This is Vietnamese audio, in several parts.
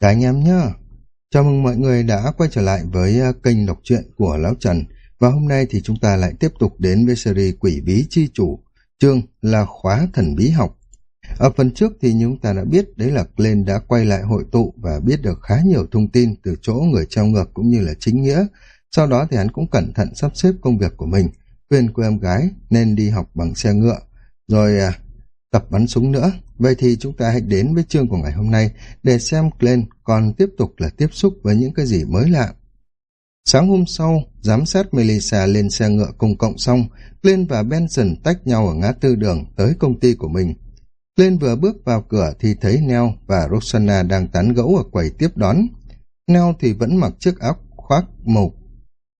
Cả anh em nhá. Chào mừng mọi người đã quay trở lại với à, kênh đọc truyện của Lão Trần. Và hôm nay thì chúng ta lại tiếp tục đến với series Quỷ Bí Chi Chủ, chương là khóa thần bí học. Ở phần trước thì chúng ta đã biết đấy là Glenn đã quay lại hội tụ và biết được khá nhiều thông tin từ chỗ người trao ngược cũng như là chính nghĩa. Sau đó thì hắn cũng cẩn thận sắp xếp công việc của mình, khuyên cô em gái nên đi học bằng xe ngựa, rồi à, tập bắn súng nữa. Vậy thì chúng ta hãy đến với chương của ngày hôm nay để xem Glenn còn tiếp tục là tiếp xúc với những cái gì mới lạ. Sáng hôm sau, giám sát Melissa lên xe ngựa công cộng xong, Glenn và Benson tách nhau ở ngã tư đường tới công ty của mình. Glenn vừa bước vào cửa thì thấy Nell và Rosanna đang tán gẫu ở quầy tiếp đón. Nell thì vẫn mặc chiếc áo khoác màu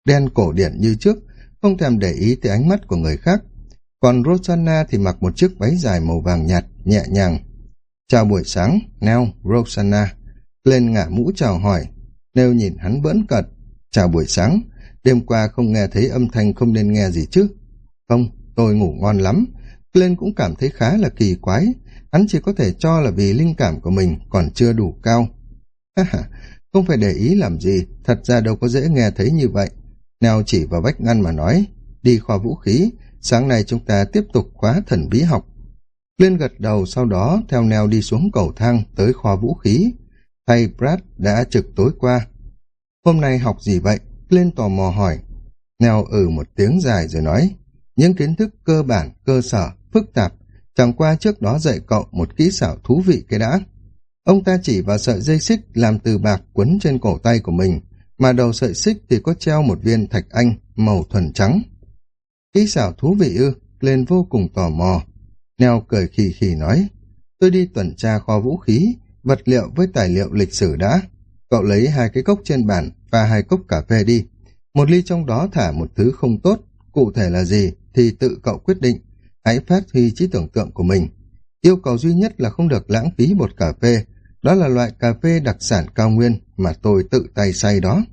đen cổ điển như trước, không thèm để ý tới ánh mắt của người khác. Còn Rosanna thì mặc một chiếc váy dài màu vàng nhạt, nhẹ nhàng. Chào buổi sáng, Nell, Rosanna. Lên ngả mũ chào hỏi. Nell nhìn hắn bỡn cợt. Chào buổi sáng. Đêm qua không nghe thấy âm thanh không nên nghe gì chứ. Không, tôi ngủ ngon lắm. Glenn cũng cảm thấy khá là kỳ quái. Hắn chỉ có thể cho là vì linh cảm của mình còn chưa đủ cao. Ha ha, không phải để ý làm gì, thật ra đâu có dễ nghe thấy như vậy. Nell chỉ vào vách ngăn mà nói, đi kho vũ khí, sáng nay chúng ta tiếp tục khóa thần bí học. Lên gật đầu sau đó theo neo đi xuống cầu thang tới kho vũ khí. Thầy Brad đã trực tối qua. Hôm nay học gì vậy? Lên tò mò hỏi. Neo ừ một tiếng dài rồi nói. Những kiến thức cơ bản, cơ sở, phức tạp. Chẳng qua trước đó dạy cậu một kỹ xảo thú vị cái đã. Ông ta chỉ vào sợi dây xích làm từ bạc quấn trên cổ tay của mình, mà đầu sợi xích thì có treo một viên thạch anh màu thuần trắng. Kỹ xảo thú vị ư, lên vô cùng tò mò. Neo cười khì khì nói, tôi đi tuần tra kho vũ khí, vật liệu với tài liệu lịch sử đã. Cậu lấy hai cái cốc trên bàn và hai cốc cà phê đi. Một ly trong đó thả một thứ không tốt, cụ thể là gì thì tự cậu quyết định. Hãy phát huy trí tưởng tượng của mình. Yêu cầu duy nhất là không được lãng phí bột cà phê. Đó là loại cà phê đặc sản cao nguyên mà tôi tự tay xay đó.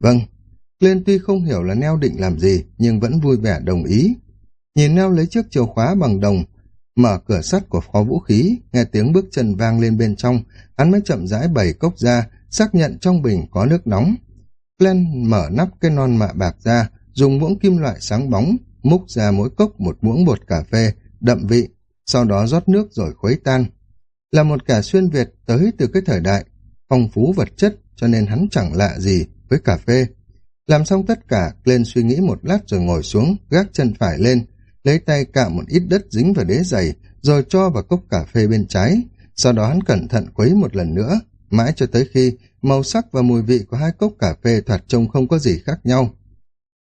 Vâng, Glenn tuy không hiểu là neo định làm gì, nhưng vẫn vui vẻ đồng ý. Nhìn neo lấy chiếc chìa khóa bằng đồng, mở cửa sắt của phó vũ khí, nghe tiếng bước chân vang lên bên trong, hắn mới chậm rãi bày cốc ra, xác nhận trong bình có nước nóng. Glenn mở nắp cái non mạ bạc ra, dùng muỗng kim loại sáng bóng, múc ra mỗi cốc một muỗng bột cà phê, đậm vị, sau đó rót nước rồi khuấy tan. Là một cả xuyên Việt tới từ cái thời đại, phong phú vật chất cho nên hắn chẳng lạ gì với cà phê. Làm xong tất cả, Glenn suy nghĩ một lát rồi ngồi xuống, gác chân phải lên, lấy tay cạo một ít đất dính vào đế giày, rồi cho vào cốc cà phê bên trái. Sau đó hắn cẩn thận quấy một lần nữa, mãi cho tới khi màu sắc và mùi vị của hai cốc cà phê thoạt trông không có gì khác nhau.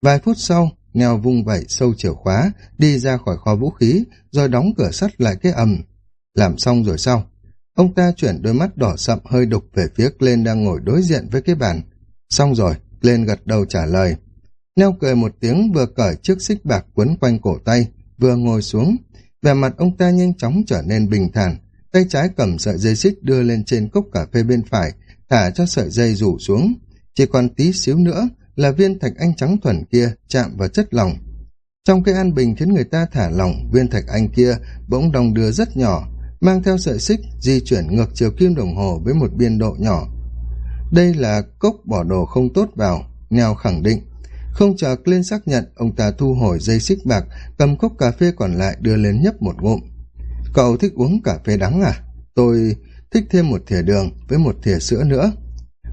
Vài phút sau, Neo vung vẩy sâu chìa khóa, đi ra khỏi kho vũ khí, rồi đóng cửa sắt lại cái ầm. Làm xong rồi sao? Ông ta chuyển đôi mắt đỏ sậm hơi đục về phía lên đang ngồi đối diện với cái bàn. Xong rồi, lên gật đầu trả lời. Leo cười một tiếng vừa cởi chiếc xích bạc quấn quanh cổ tay, vừa ngồi xuống. Vẻ mặt ông ta nhanh chóng trở nên bình thản, tay trái cầm sợi dây xích đưa lên trên cốc cà phê bên phải, thả cho sợi dây rủ xuống. Chỉ còn tí xíu nữa là viên thạch anh trắng thuần kia chạm vào chất lỏng. Trong cái an bình khiến người ta thả lỏng, viên thạch anh kia bỗng đồng đưa rất nhỏ, mang theo sợi xích di chuyển ngược chiều kim đồng hồ với một biên độ nhỏ. Đây là cốc bỏ đồ không tốt vào, nghèo khẳng định. Không chờ Clint xác nhận, ông ta thu hồi dây xích bạc, cầm cốc cà phê còn lại đưa lên nhấp một ngụm. Cậu thích uống cà phê đắng à? Tôi thích thêm một thìa đường với một thìa sữa nữa.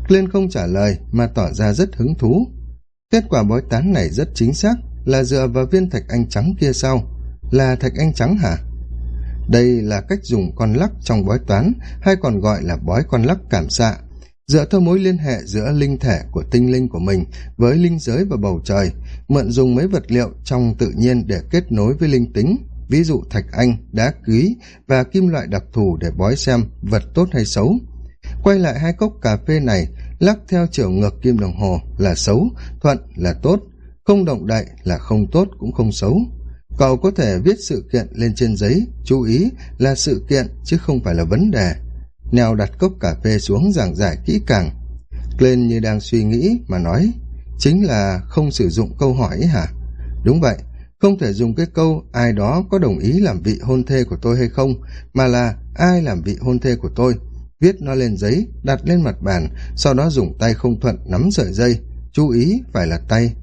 Clint không trả lời mà tỏ ra rất hứng thú. Kết quả bói tán này rất chính xác là dựa vào viên thạch anh trắng kia sau. Là thạch anh trắng hả? Đây là cách dùng con lắc trong bói toán hay còn gọi là bói con lắc cảm xạ dựa theo mối liên hệ giữa linh thể của tinh linh của mình với linh giới và bầu trời, mượn dùng mấy vật liệu trong tự nhiên để kết nối với linh tính, ví dụ thạch anh, đá quý và kim loại đặc thù để bói xem vật tốt hay xấu. Quay lại hai cốc cà phê này, lắc theo chiều ngược kim đồng hồ là xấu, thuận là tốt, không động đậy là không tốt cũng không xấu. Cậu có thể viết sự kiện lên trên giấy, chú ý là sự kiện chứ không phải là vấn đề Neo đặt cốc cà phê xuống giảng giải kỹ càng. Glenn như đang suy nghĩ mà nói, chính là không sử dụng câu hỏi hả? Đúng vậy, không thể dùng cái câu ai đó có đồng ý làm vị hôn thê của tôi hay không, mà là ai làm vị hôn thê của tôi. viết nó lên giấy, đặt lên mặt bàn, sau đó dùng tay không thuận nắm sợi dây. Chú ý, phải là tay.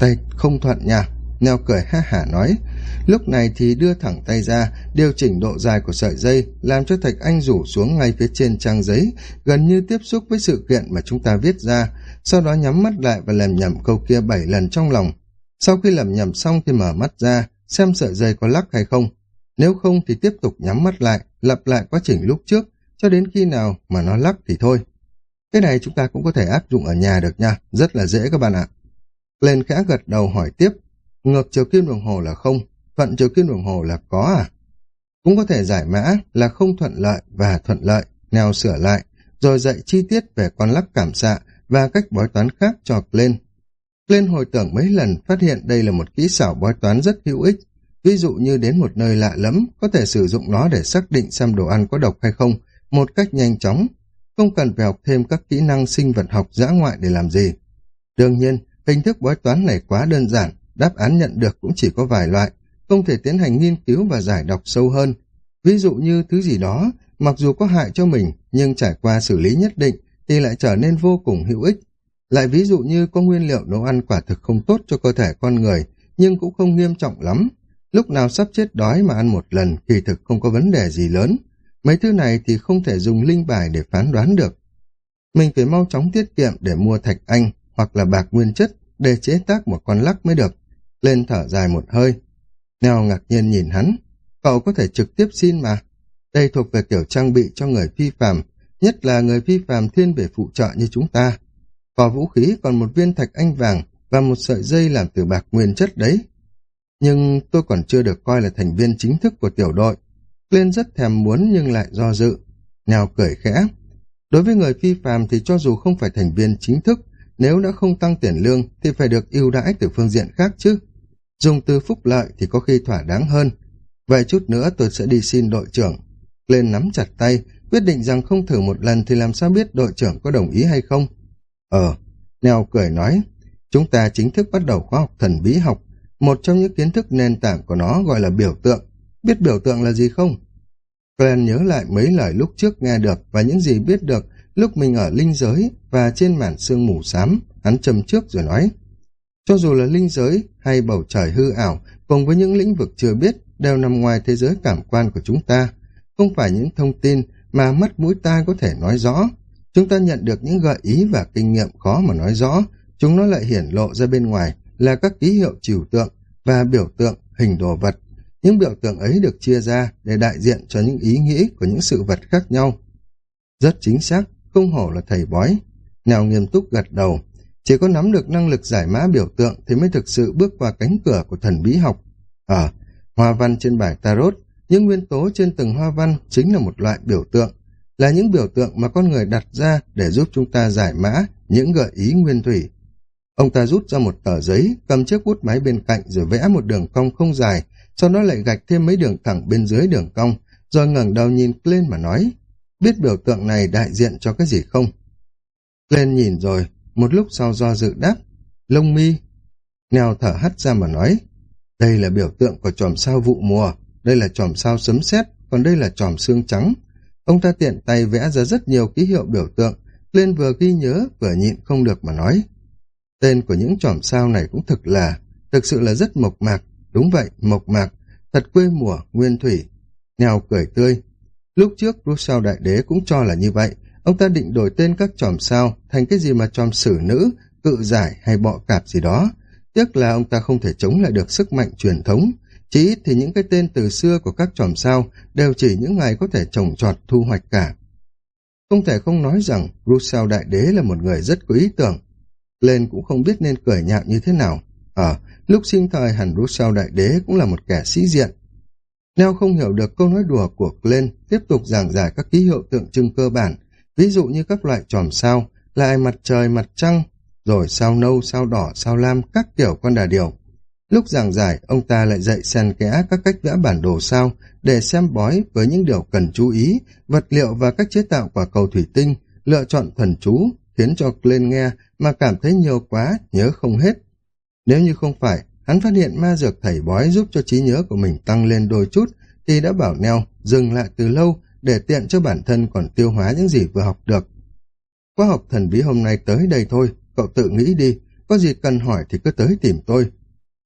Tay không thuận nha. Neo cười ha hả nói. Lúc này thì đưa thẳng tay ra, điều chỉnh độ dài của sợi dây, làm cho Thạch Anh rủ xuống ngay phía trên trang giấy, gần như tiếp xúc với sự kiện mà chúng ta viết ra, sau đó nhắm mắt lại và làm nhầm câu kia bảy lần trong lòng. Sau khi làm nhầm xong thì mở mắt ra, xem sợi dây có lắc hay không. Nếu không thì tiếp tục nhắm mắt lại, lặp lại quá trình lúc trước, cho đến khi nào mà nó lắc thì thôi. Cái này chúng ta cũng có thể áp dụng ở nhà được nha, rất là dễ các bạn ạ. Lên khẽ gật đầu hỏi tiếp, ngược chiều kim đồng hồ là không, thuận chiều kim đồng hồ là có à? Cũng có thể giải mã là không thuận lợi và thuận lợi, neo sửa lại, rồi dạy chi tiết về con lắc cảm xạ và cách bói toán khác cho Glenn. Glenn hồi tưởng mấy lần phát hiện đây là một kỹ xảo bói toán rất hữu ích, ví dụ như đến một nơi lạ lẫm, có thể sử dụng nó để xác định xem đồ ăn có độc hay không, một cách nhanh chóng, không cần phải học thêm các kỹ năng sinh vật học dã ngoại để làm gì. Đương nhiên, hình thức bói toán này quá đơn giản, đáp án nhận được cũng chỉ có vài loại, không thể tiến hành nghiên cứu và giải đọc sâu hơn. Ví dụ như thứ gì đó, mặc dù có hại cho mình, nhưng trải qua xử lý nhất định thì lại trở nên vô cùng hữu ích. Lại ví dụ như có nguyên liệu nấu ăn quả thực không tốt cho cơ thể con người, nhưng cũng không nghiêm trọng lắm. Lúc nào sắp chết đói mà ăn một lần thì thực không có vấn đề gì lớn. Mấy thứ này thì không thể dùng linh bài để phán đoán được. Mình phải mau chóng tiết kiệm để mua thạch anh hoặc là bạc nguyên chất để chế tác một con lắc mới được. Lên thở dài một hơi. Neo ngạc nhiên nhìn hắn. Cậu có thể trực tiếp xin mà. Đây thuộc về kiểu trang bị cho người phi phàm, nhất là người phi phàm thiên về phụ trợ như chúng ta. Có vũ khí còn một viên thạch anh vàng và một sợi dây làm từ bạc nguyên chất đấy. Nhưng tôi còn chưa được coi là thành viên chính thức của tiểu đội. Lên rất thèm muốn nhưng lại do dự. Neo cười khẽ. Đối với người phi phàm thì cho dù không phải thành viên chính thức, nếu đã không tăng tiền lương thì phải được ưu đãi từ phương diện khác chứ. Dùng từ phúc lợi thì có khi thỏa đáng hơn. Vậy chút nữa tôi sẽ đi xin đội trưởng. Lên nắm chặt tay, quyết định rằng không thử một lần thì làm sao biết đội trưởng có đồng ý hay không. Ờ, Neo cười nói, chúng ta chính thức bắt đầu khóa học thần bí học. Một trong những kiến thức nền tảng của nó gọi là biểu tượng. Biết biểu tượng là gì không? Glenn nhớ lại mấy lời lúc trước nghe được và những gì biết được lúc mình ở linh giới và trên màn sương mù xám, hắn châm trước rồi nói. Cho dù là linh giới hay bầu trời hư ảo, cùng với những lĩnh vực chưa biết, đều nằm ngoài thế giới cảm quan của chúng ta. Không phải những thông tin mà mắt mũi tai có thể nói rõ. Chúng ta nhận được những gợi ý và kinh nghiệm khó mà nói rõ, chúng nó lại hiển lộ ra bên ngoài là các ký hiệu trừu tượng và biểu tượng hình đồ vật. Những biểu tượng ấy được chia ra để đại diện cho những ý nghĩ của những sự vật khác nhau. Rất chính xác, không hổ là thầy bói. Nào nghiêm túc gật đầu, chỉ có nắm được năng lực giải mã biểu tượng thì mới thực sự bước qua cánh cửa của thần bí học. Ở, à, hoa văn trên bài tarot, những nguyên tố trên từng hoa văn chính là một loại biểu tượng, là những biểu tượng mà con người đặt ra để giúp chúng ta giải mã những gợi ý nguyên thủy. Ông ta rút ra một tờ giấy, cầm chiếc bút máy bên cạnh rồi vẽ một đường cong không dài, sau đó lại gạch thêm mấy đường thẳng bên dưới đường cong, rồi ngẩng đầu nhìn lên mà nói, biết biểu tượng này đại diện cho cái gì không? Lên nhìn rồi, một lúc sau do dự đáp, lông mi. neo thở hắt ra mà nói, đây là biểu tượng của chòm sao vụ mùa, đây là chòm sao sấm sét, còn đây là chòm xương trắng. Ông ta tiện tay vẽ ra rất nhiều ký hiệu biểu tượng, lên vừa ghi nhớ vừa nhịn không được mà nói. Tên của những chòm sao này cũng thực là, thực sự là rất mộc mạc, đúng vậy, mộc mạc, thật quê mùa, nguyên thủy. neo cười tươi. Lúc trước Rousseau Đại Đế cũng cho là như vậy, ông ta định đổi tên các chòm sao thành cái gì mà chòm sử nữ, cự giải hay bọ cạp gì đó. Tiếc là ông ta không thể chống lại được sức mạnh truyền thống. Chỉ ít thì những cái tên từ xưa của các chòm sao đều chỉ những ngày có thể trồng trọt thu hoạch cả. Không thể không nói rằng Rousseau Đại Đế là một người rất có ý tưởng. Lên cũng không biết nên cười nhạo như thế nào. Ở, lúc sinh thời hẳn Rousseau Đại Đế cũng là một kẻ sĩ diện. Neo không hiểu được câu nói đùa của Glenn tiếp tục giảng giải các ký hiệu tượng trưng cơ bản, ví dụ như các loại tròm sao, lại mặt trời, mặt trăng, rồi sao nâu, sao đỏ, sao lam, các kiểu con đà điều. Lúc giảng giải, ông ta lại dạy xen kẽ các cách vẽ bản đồ sao để xem bói với những điều cần chú ý, vật liệu và cách chế tạo quả cầu thủy tinh, lựa chọn thần chú, khiến cho lên nghe mà cảm thấy nhiều quá, nhớ không hết. Nếu như không phải, hắn phát hiện ma dược thầy bói giúp cho trí nhớ của mình tăng lên đôi chút, thì đã bảo neo dừng lại từ lâu để tiện cho bản thân còn tiêu hóa những gì vừa học được. Khóa học thần bí hôm nay tới đây thôi, cậu tự nghĩ đi, có gì cần hỏi thì cứ tới tìm tôi.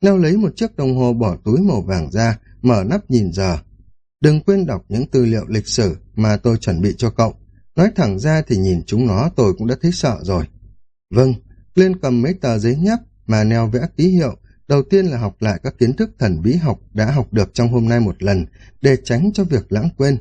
Neo lấy một chiếc đồng hồ bỏ túi màu vàng ra, mở nắp nhìn giờ. Đừng quên đọc những tư liệu lịch sử mà tôi chuẩn bị cho cậu. Nói thẳng ra thì nhìn chúng nó tôi cũng đã thấy sợ rồi. Vâng, lên cầm mấy tờ giấy nháp mà Neo vẽ ký hiệu. Đầu tiên là học lại các kiến thức thần bí học đã học được trong hôm nay một lần, để tránh cho việc lãng quên.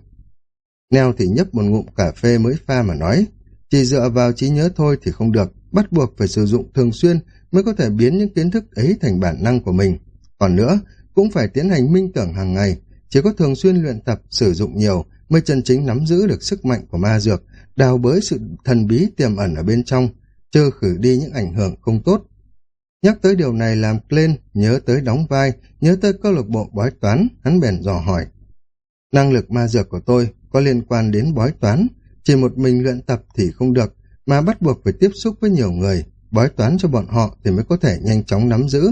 Neo thì nhấp một ngụm cà phê mới pha mà nói, chỉ dựa vào trí nhớ thôi thì không được, bắt buộc phải sử dụng thường xuyên mới có thể biến những kiến thức ấy thành bản năng của mình. Còn nữa, cũng phải tiến hành minh tưởng hàng ngày, chỉ có thường xuyên luyện tập, sử dụng nhiều mới chân chính nắm giữ được sức mạnh của ma dược, đào bới sự thần bí tiềm ẩn ở bên trong, trừ khử đi những ảnh hưởng không tốt. Nhắc tới điều này làm lên nhớ tới đóng vai, nhớ tới câu lạc bộ bói toán, hắn bèn dò hỏi. Năng lực ma dược của tôi có liên quan đến bói toán, chỉ một mình luyện tập thì không được, mà bắt buộc phải tiếp xúc với nhiều người, bói toán cho bọn họ thì mới có thể nhanh chóng nắm giữ.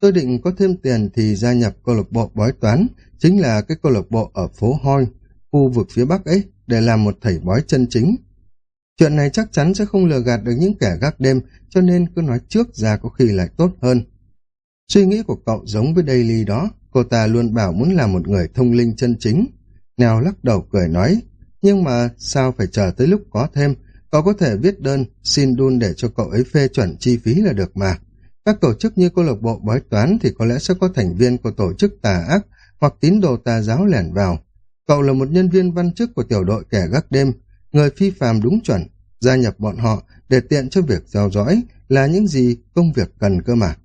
Tôi định có thêm tiền thì gia nhập câu lạc bộ bói toán, chính là cái câu lạc bộ ở phố Hoi, khu vực phía Bắc ấy, để làm một thầy bói chân chính. Chuyện này chắc chắn sẽ không lừa gạt được những kẻ gác đêm, cho nên cứ nói trước ra có khi lại tốt hơn. Suy nghĩ của cậu giống với Daily đó, cô ta luôn bảo muốn làm một người thông linh chân chính nèo lắc đầu cười nói, nhưng mà sao phải chờ tới lúc có thêm, cậu có thể viết đơn xin đun để cho cậu ấy phê chuẩn chi phí là được mà. Các tổ chức như câu lạc bộ bói toán thì có lẽ sẽ có thành viên của tổ chức tà ác hoặc tín đồ tà giáo lẻn vào. Cậu là một nhân viên văn chức của tiểu đội kẻ gác đêm, người phi phàm đúng chuẩn, gia nhập bọn họ để tiện cho việc theo dõi là những gì công việc cần cơ mà.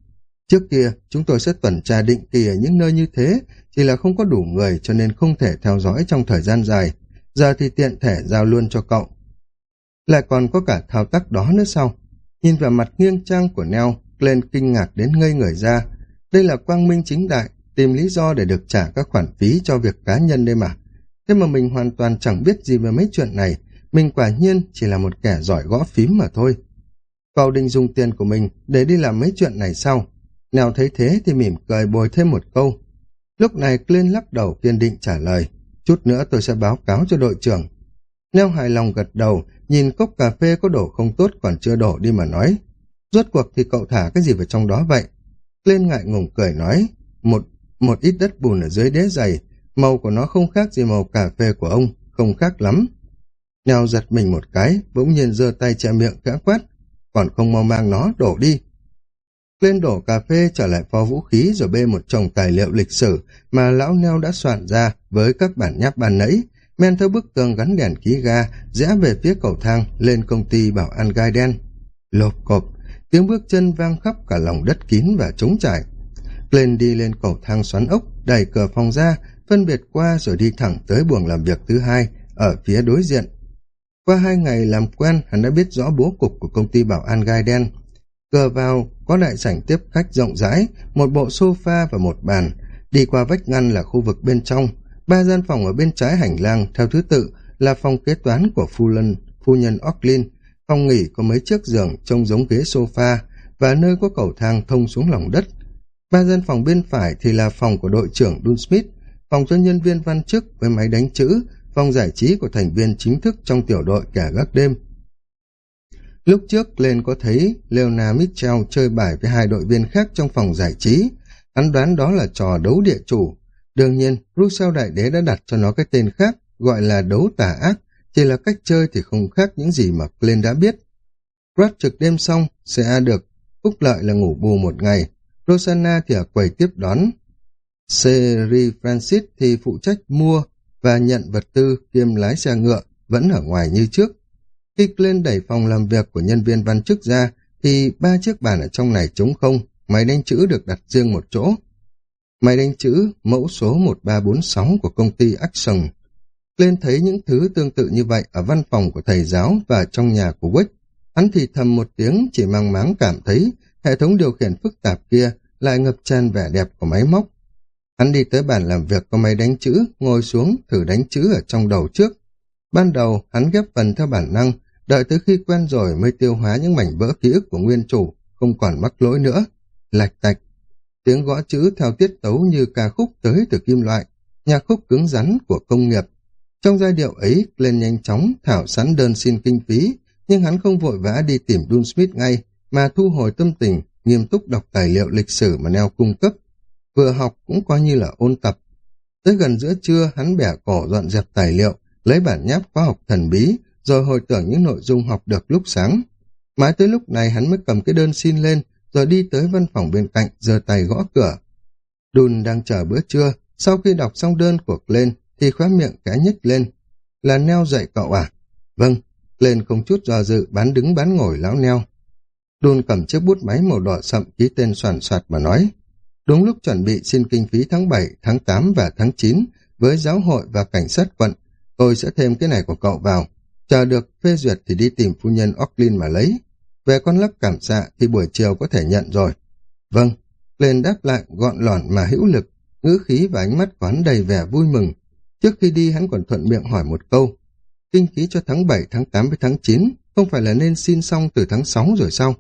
Trước kia, chúng tôi sẽ tuần tra định kỳ ở những nơi như thế, chỉ là không có đủ người cho nên không thể theo dõi trong thời gian dài. Giờ thì tiện thể giao luôn cho cậu. Lại còn có cả thao tác đó nữa sau. Nhìn vào mặt nghiêng trang của Neo, lên kinh ngạc đến ngây người ra. Đây là quang minh chính đại, tìm lý do để được trả các khoản phí cho việc cá nhân đây mà. Thế mà mình hoàn toàn chẳng biết gì về mấy chuyện này, mình quả nhiên chỉ là một kẻ giỏi gõ phím mà thôi. Cậu định dùng tiền của mình để đi làm mấy chuyện này sau. Nào thấy thế thì mỉm cười bồi thêm một câu. Lúc này Clint lắc đầu kiên định trả lời. Chút nữa tôi sẽ báo cáo cho đội trưởng. Neo hài lòng gật đầu, nhìn cốc cà phê có đổ không tốt còn chưa đổ đi mà nói. Rốt cuộc thì cậu thả cái gì vào trong đó vậy? Clint ngại ngùng cười nói, một một ít đất bùn ở dưới đế dày, màu của nó không khác gì màu cà phê của ông, không khác lắm. Neo giật mình một cái, bỗng nhiên giơ tay che miệng khẽ quát, còn không mau mang nó, đổ đi. Lên đổ cà phê trở lại pho vũ khí rồi bê một chồng tài liệu lịch sử mà lão Neo đã soạn ra với các bản nháp bàn nãy, men theo bức tường gắn đèn khí ga, rẽ về phía cầu thang lên công ty bảo an gai đen. Lộp cộp, tiếng bước chân vang khắp cả lòng đất kín và trống trải. Lên đi lên cầu thang xoắn ốc, đẩy cửa phòng ra, phân biệt qua rồi đi thẳng tới buồng làm việc thứ hai, ở phía đối diện. Qua hai ngày làm quen, hắn đã biết rõ bố cục của công ty bảo an gai đen. Cửa vào, có đại sảnh tiếp khách rộng rãi, một bộ sofa và một bàn. Đi qua vách ngăn là khu vực bên trong. Ba gian phòng ở bên trái hành lang, theo thứ tự, là phòng kế toán của phu, lân, phu nhân Ocklin. Phòng nghỉ có mấy chiếc giường trông giống ghế sofa và nơi có cầu thang thông xuống lòng đất. Ba gian phòng bên phải thì là phòng của đội trưởng Dun Smith, phòng cho nhân viên văn chức với máy đánh chữ, phòng giải trí của thành viên chính thức trong tiểu đội cả gác đêm. Lúc trước lên có thấy Leona Mitchell chơi bài với hai đội viên khác trong phòng giải trí, hắn đoán đó là trò đấu địa chủ. Đương nhiên, Rousseau Đại Đế đã đặt cho nó cái tên khác, gọi là đấu tà ác, chỉ là cách chơi thì không khác những gì mà Glenn đã biết. Brad trực đêm xong, sẽ được phúc lợi là ngủ bù một ngày, Rosanna thì ở quầy tiếp đón. Seri Francis thì phụ trách mua và nhận vật tư kiêm lái xe ngựa, vẫn ở ngoài như trước. Khi lên đẩy phòng làm việc của nhân viên văn chức ra, thì ba chiếc bàn ở trong này trống không, máy đánh chữ được đặt riêng một chỗ. Máy đánh chữ mẫu số 1346 của công ty Action. Lên thấy những thứ tương tự như vậy ở văn phòng của thầy giáo và trong nhà của Wick. Hắn thì thầm một tiếng chỉ mang máng cảm thấy hệ thống điều khiển phức tạp kia lại ngập tràn vẻ đẹp của máy móc. Hắn đi tới bàn làm việc có máy đánh chữ, ngồi xuống thử đánh chữ ở trong đầu trước. Ban đầu, hắn ghép phần theo bản năng, đợi tới khi quen rồi mới tiêu hóa những mảnh vỡ ký ức của nguyên chủ, không còn mắc lỗi nữa. Lạch tạch, tiếng gõ chữ theo tiết tấu như ca khúc tới từ kim loại, nhạc khúc cứng rắn của công nghiệp. Trong giai điệu ấy, lên nhanh chóng thảo sẵn đơn xin kinh phí, nhưng hắn không vội vã đi tìm Dun Smith ngay, mà thu hồi tâm tình, nghiêm túc đọc tài liệu lịch sử mà Neo cung cấp. Vừa học cũng coi như là ôn tập. Tới gần giữa trưa, hắn bẻ cổ dọn dẹp tài liệu, lấy bản nháp khoa học thần bí, rồi hồi tưởng những nội dung học được lúc sáng. Mãi tới lúc này hắn mới cầm cái đơn xin lên, rồi đi tới văn phòng bên cạnh, giơ tay gõ cửa. Đùn đang chờ bữa trưa, sau khi đọc xong đơn của lên thì khóa miệng cá nhích lên. Là neo dậy cậu à? Vâng, lên không chút do dự bán đứng bán ngồi lão neo. Đùn cầm chiếc bút máy màu đỏ sậm ký tên soàn soạt mà nói. Đúng lúc chuẩn bị xin kinh phí tháng 7, tháng 8 và tháng 9 với giáo hội và cảnh sát quận, tôi sẽ thêm cái này của cậu vào. Chờ được phê duyệt thì đi tìm phu nhân Ocklin mà lấy. Về con lắc cảm xạ thì buổi chiều có thể nhận rồi. Vâng, lên đáp lại gọn lỏn mà hữu lực, ngữ khí và ánh mắt quán đầy vẻ vui mừng. Trước khi đi hắn còn thuận miệng hỏi một câu. Kinh phí cho tháng 7, tháng 8 với tháng 9 không phải là nên xin xong từ tháng 6 rồi sao?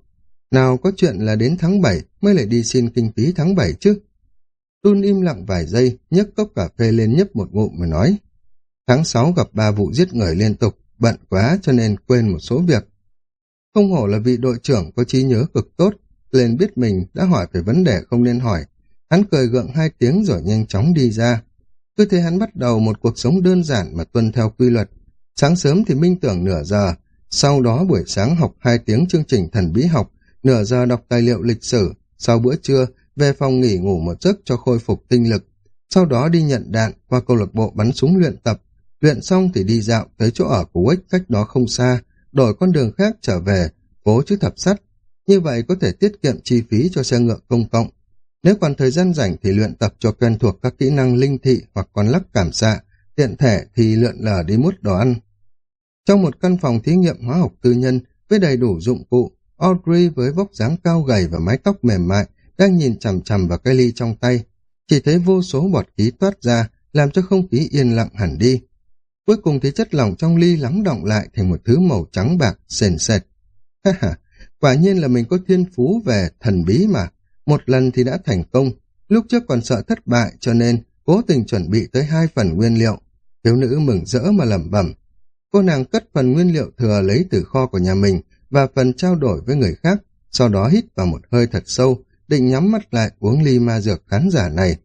Nào có chuyện là đến tháng 7 mới lại đi xin kinh phí tháng 7 chứ? Tun im lặng vài giây, nhấc cốc cà phê lên nhấp một ngụm mà nói. Tháng 6 gặp ba vụ giết người liên tục, bận quá cho nên quên một số việc. Không hổ là vị đội trưởng có trí nhớ cực tốt, lên biết mình đã hỏi về vấn đề không nên hỏi. Hắn cười gượng hai tiếng rồi nhanh chóng đi ra. Cứ thế hắn bắt đầu một cuộc sống đơn giản mà tuân theo quy luật. Sáng sớm thì minh tưởng nửa giờ, sau đó buổi sáng học hai tiếng chương trình thần bí học, nửa giờ đọc tài liệu lịch sử, sau bữa trưa về phòng nghỉ ngủ một giấc cho khôi phục tinh lực. Sau đó đi nhận đạn qua câu lạc bộ bắn súng luyện tập, luyện xong thì đi dạo tới chỗ ở của Wick cách đó không xa, đổi con đường khác trở về, cố chứ thập sắt. Như vậy có thể tiết kiệm chi phí cho xe ngựa công cộng. Nếu còn thời gian rảnh thì luyện tập cho quen thuộc các kỹ năng linh thị hoặc con lắc cảm xạ, tiện thể thì lượn lờ đi mút đồ ăn. Trong một căn phòng thí nghiệm hóa học tư nhân với đầy đủ dụng cụ, Audrey với vóc dáng cao gầy và mái tóc mềm mại đang nhìn chằm chằm vào cái ly trong tay. Chỉ thấy vô số bọt khí toát ra, làm cho không khí yên lặng hẳn đi. Cuối cùng thì chất lỏng trong ly lắng động lại thành một thứ màu trắng bạc, sền sệt. Ha ha, quả nhiên là mình có thiên phú về thần bí mà. Một lần thì đã thành công, lúc trước còn sợ thất bại cho nên cố tình chuẩn bị tới hai phần nguyên liệu. Thiếu nữ mừng rỡ mà lẩm bẩm. Cô nàng cất phần nguyên liệu thừa lấy từ kho của nhà mình và phần trao đổi với người khác, sau đó hít vào một hơi thật sâu, định nhắm mắt lại uống ly ma dược khán giả này.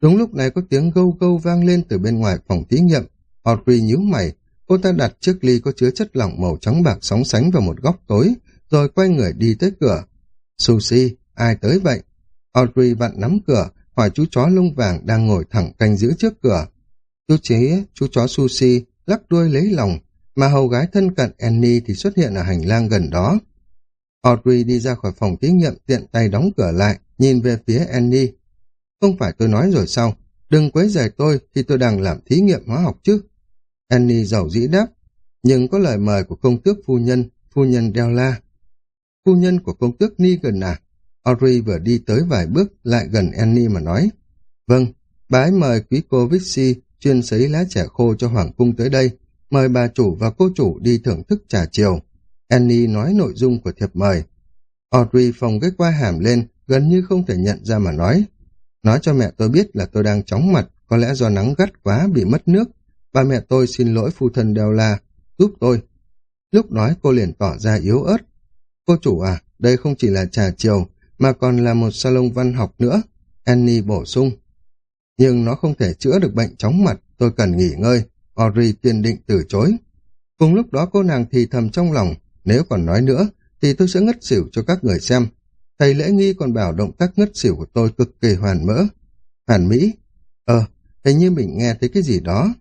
Đúng lúc này có tiếng gâu gâu vang lên từ bên ngoài phòng thí nghiệm, Audrey nhíu mày, cô ta đặt chiếc ly có chứa chất lỏng màu trắng bạc sóng sánh vào một góc tối, rồi quay người đi tới cửa. Sushi, ai tới vậy? Audrey vặn nắm cửa, hỏi chú chó lông vàng đang ngồi thẳng canh giữ trước cửa. Chú chế, chú chó Sushi, lắc đuôi lấy lòng, mà hầu gái thân cận Annie thì xuất hiện ở hành lang gần đó. Audrey đi ra khỏi phòng thí nghiệm tiện tay đóng cửa lại, nhìn về phía Annie. Không phải tôi nói rồi sao? Đừng quấy rầy tôi khi tôi đang làm thí nghiệm hóa học chứ. Annie giàu dĩ đáp, nhưng có lời mời của công tước phu nhân, phu nhân Della. Phu nhân của công tước Negan à? Audrey vừa đi tới vài bước lại gần Annie mà nói. Vâng, bái mời quý cô Vixie chuyên sấy lá trẻ khô cho Hoàng cung tới đây. Mời bà chủ và cô chủ đi thưởng thức trà chiều. Annie nói nội dung của thiệp mời. Audrey phòng cái qua hàm lên, gần như không thể nhận ra mà nói. Nói cho mẹ tôi biết là tôi đang chóng mặt, có lẽ do nắng gắt quá bị mất nước. Ba mẹ tôi xin lỗi phu thần đều la, giúp tôi. Lúc nói cô liền tỏ ra yếu ớt. Cô chủ à, đây không chỉ là trà chiều, mà còn là một salon văn học nữa. Annie bổ sung. Nhưng nó không thể chữa được bệnh chóng mặt, tôi cần nghỉ ngơi. Audrey kiên định từ chối. Cùng lúc đó cô nàng thì thầm trong lòng, nếu còn nói nữa, thì tôi sẽ ngất xỉu cho các người xem. Thầy lễ nghi còn bảo động tác ngất xỉu của tôi cực kỳ hoàn mỡ. hoàn Mỹ? Ờ, hình như mình nghe thấy cái gì đó.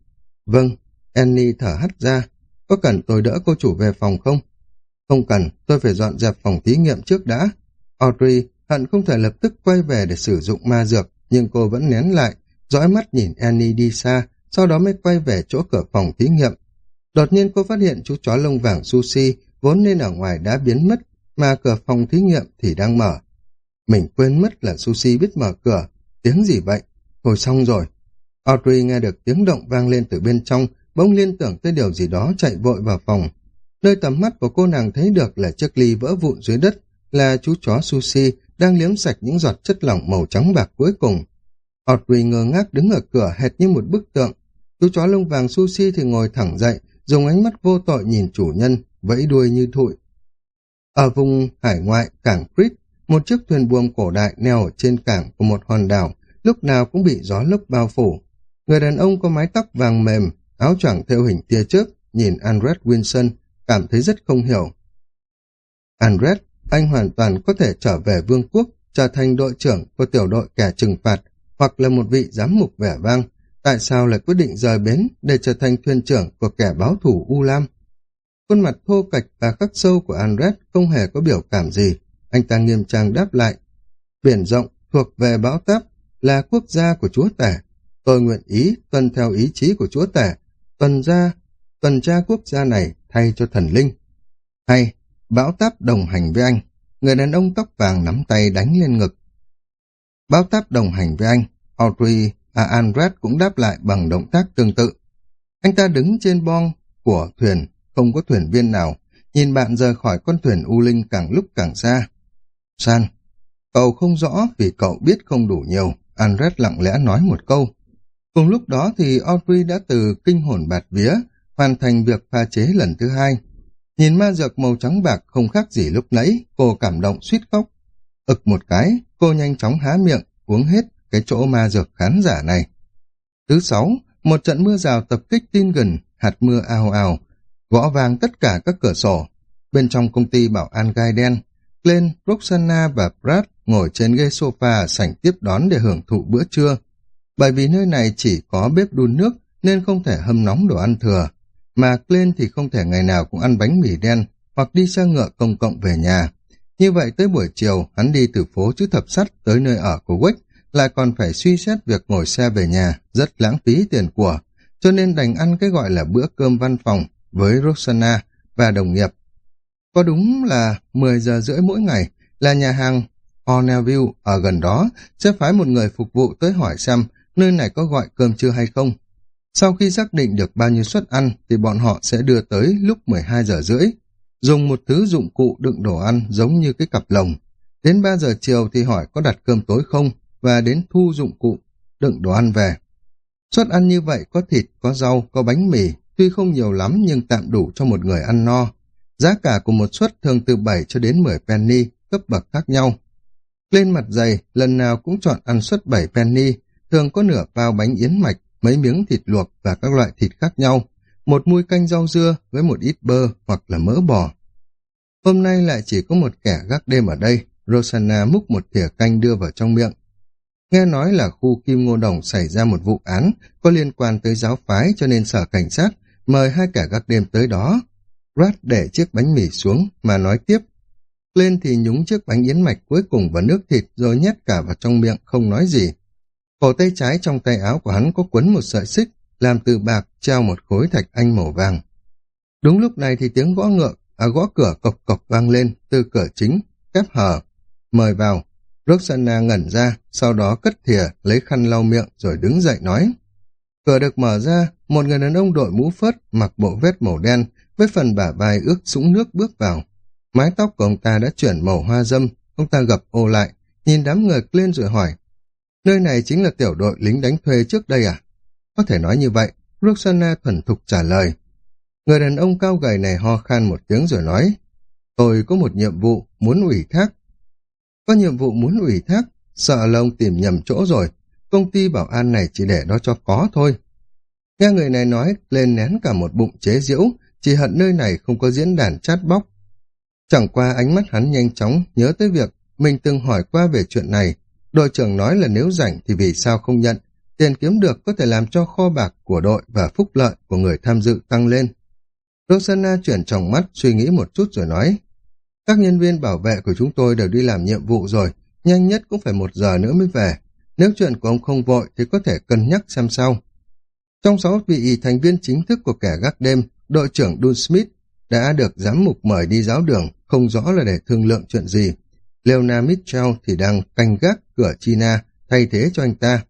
Vâng, Annie thở hắt ra. Có cần tôi đỡ cô chủ về phòng không? Không cần, tôi phải dọn dẹp phòng thí nghiệm trước đã. Audrey hận không thể lập tức quay về để sử dụng ma dược, nhưng cô vẫn nén lại, dõi mắt nhìn Annie đi xa, sau đó mới quay về chỗ cửa phòng thí nghiệm. Đột nhiên cô phát hiện chú chó lông vàng sushi vốn nên ở ngoài đã biến mất, mà cửa phòng thí nghiệm thì đang mở. Mình quên mất là Sushi biết mở cửa. Tiếng gì vậy? Thôi xong rồi. Audrey nghe được tiếng động vang lên từ bên trong, bỗng liên tưởng tới điều gì đó chạy vội vào phòng. Nơi tầm mắt của cô nàng thấy được là chiếc ly vỡ vụn dưới đất, là chú chó Sushi đang liếm sạch những giọt chất lỏng màu trắng bạc cuối cùng. Audrey ngơ ngác đứng ở cửa hệt như một bức tượng. Chú chó lông vàng sushi thì ngồi thẳng dậy, dùng ánh mắt vô tội nhìn chủ nhân, vẫy đuôi như thụi. Ở vùng hải ngoại cảng Crete, một chiếc thuyền buồm cổ đại neo ở trên cảng của một hòn đảo, lúc nào cũng bị gió lốc bao phủ. Người đàn ông có mái tóc vàng mềm, áo choàng theo hình tia trước, nhìn Andret Wilson, cảm thấy rất không hiểu. Andret, anh hoàn toàn có thể trở về vương quốc, trở thành đội trưởng của tiểu đội kẻ trừng phạt, hoặc là một vị giám mục vẻ vang. Tại sao lại quyết định rời bến để trở thành thuyền trưởng của kẻ báo thủ U Lam? Khuôn mặt thô cạch và khắc sâu của Andret không hề có biểu cảm gì. Anh ta nghiêm trang đáp lại. Biển rộng thuộc về bão táp là quốc gia của chúa tể. Tôi nguyện ý tuân theo ý chí của chúa tể, tuần ra, tuần tra quốc gia này thay cho thần linh. Hay, bão táp đồng hành với anh. Người đàn ông tóc vàng nắm tay đánh lên ngực. Bão táp đồng hành với anh. Audrey a andres cũng đáp lại bằng động tác tương tự. Anh ta đứng trên bong của thuyền, không có thuyền viên nào, nhìn bạn rời khỏi con thuyền U Linh càng lúc càng xa. San, cậu không rõ vì cậu biết không đủ nhiều, Andret lặng lẽ nói một câu. Cùng lúc đó thì Audrey đã từ kinh hồn bạt vía, hoàn thành việc pha chế lần thứ hai. Nhìn ma dược màu trắng bạc không khác gì lúc nãy, cô cảm động suýt khóc. ực một cái, cô nhanh chóng há miệng, uống hết cái chỗ ma dược khán giả này. Thứ sáu, một trận mưa rào tập kích tin gần, hạt mưa ào ào, gõ vàng tất cả các cửa sổ. Bên trong công ty bảo an gai đen, Glenn, Roxana và Brad ngồi trên ghế sofa sảnh tiếp đón để hưởng thụ bữa trưa. Bởi vì nơi này chỉ có bếp đun nước nên không thể hâm nóng đồ ăn thừa, mà lên thì không thể ngày nào cũng ăn bánh mì đen hoặc đi xe ngựa công cộng về nhà. Như vậy tới buổi chiều, hắn đi từ phố chữ thập sắt tới nơi ở của Wick, lại còn phải suy xét việc ngồi xe về nhà, rất lãng phí tiền của, cho nên đành ăn cái gọi là bữa cơm văn phòng với Roxana và đồng nghiệp. Có đúng là 10 giờ rưỡi mỗi ngày là nhà hàng Orneville ở gần đó sẽ phái một người phục vụ tới hỏi xem nơi này có gọi cơm trưa hay không. Sau khi xác định được bao nhiêu suất ăn thì bọn họ sẽ đưa tới lúc 12 giờ rưỡi, dùng một thứ dụng cụ đựng đồ ăn giống như cái cặp lồng. Đến 3 giờ chiều thì hỏi có đặt cơm tối không và đến thu dụng cụ, đựng đồ ăn về. Suất ăn như vậy có thịt, có rau, có bánh mì, tuy không nhiều lắm nhưng tạm đủ cho một người ăn no. Giá cả của một suất thường từ 7 cho đến 10 penny, cấp bậc khác nhau. Lên mặt dày, lần nào cũng chọn ăn suất 7 penny, thường có nửa bao bánh yến mạch, mấy miếng thịt luộc và các loại thịt khác nhau, một muôi canh rau dưa với một ít bơ hoặc là mỡ bò. Hôm nay lại chỉ có một kẻ gác đêm ở đây, Rosanna múc một thìa canh đưa vào trong miệng. Nghe nói là khu Kim Ngô Đồng xảy ra một vụ án có liên quan tới giáo phái cho nên sở cảnh sát mời hai kẻ gác đêm tới đó. Brad để chiếc bánh mì xuống mà nói tiếp. Lên thì nhúng chiếc bánh yến mạch cuối cùng vào nước thịt rồi nhét cả vào trong miệng không nói gì. Cổ tay trái trong tay áo của hắn có quấn một sợi xích làm từ bạc treo một khối thạch anh màu vàng. Đúng lúc này thì tiếng gõ ngựa, à gõ cửa cộc cộc vang lên từ cửa chính, khép hở Mời vào. Roxana ngẩn ra, sau đó cất thìa, lấy khăn lau miệng rồi đứng dậy nói. Cửa được mở ra, một người đàn ông đội mũ phớt, mặc bộ vest màu đen, với phần bả vai ướt sũng nước bước vào. Mái tóc của ông ta đã chuyển màu hoa dâm, ông ta gập ô lại, nhìn đám người lên rồi hỏi. Nơi này chính là tiểu đội lính đánh thuê trước đây à? Có thể nói như vậy, Roxana thuần thục trả lời. Người đàn ông cao gầy này ho khan một tiếng rồi nói, tôi có một nhiệm vụ muốn ủy thác có nhiệm vụ muốn ủy thác, sợ là ông tìm nhầm chỗ rồi. Công ty bảo an này chỉ để đó cho có thôi. Nghe người này nói, lên nén cả một bụng chế giễu, chỉ hận nơi này không có diễn đàn chat bóc. Chẳng qua ánh mắt hắn nhanh chóng nhớ tới việc mình từng hỏi qua về chuyện này. Đội trưởng nói là nếu rảnh thì vì sao không nhận. Tiền kiếm được có thể làm cho kho bạc của đội và phúc lợi của người tham dự tăng lên. Rosanna chuyển tròng mắt suy nghĩ một chút rồi nói các nhân viên bảo vệ của chúng tôi đều đi làm nhiệm vụ rồi, nhanh nhất cũng phải một giờ nữa mới về. Nếu chuyện của ông không vội thì có thể cân nhắc xem sau. Trong sáu vị thành viên chính thức của kẻ gác đêm, đội trưởng Dun Smith đã được giám mục mời đi giáo đường, không rõ là để thương lượng chuyện gì. Leona Mitchell thì đang canh gác cửa China thay thế cho anh ta.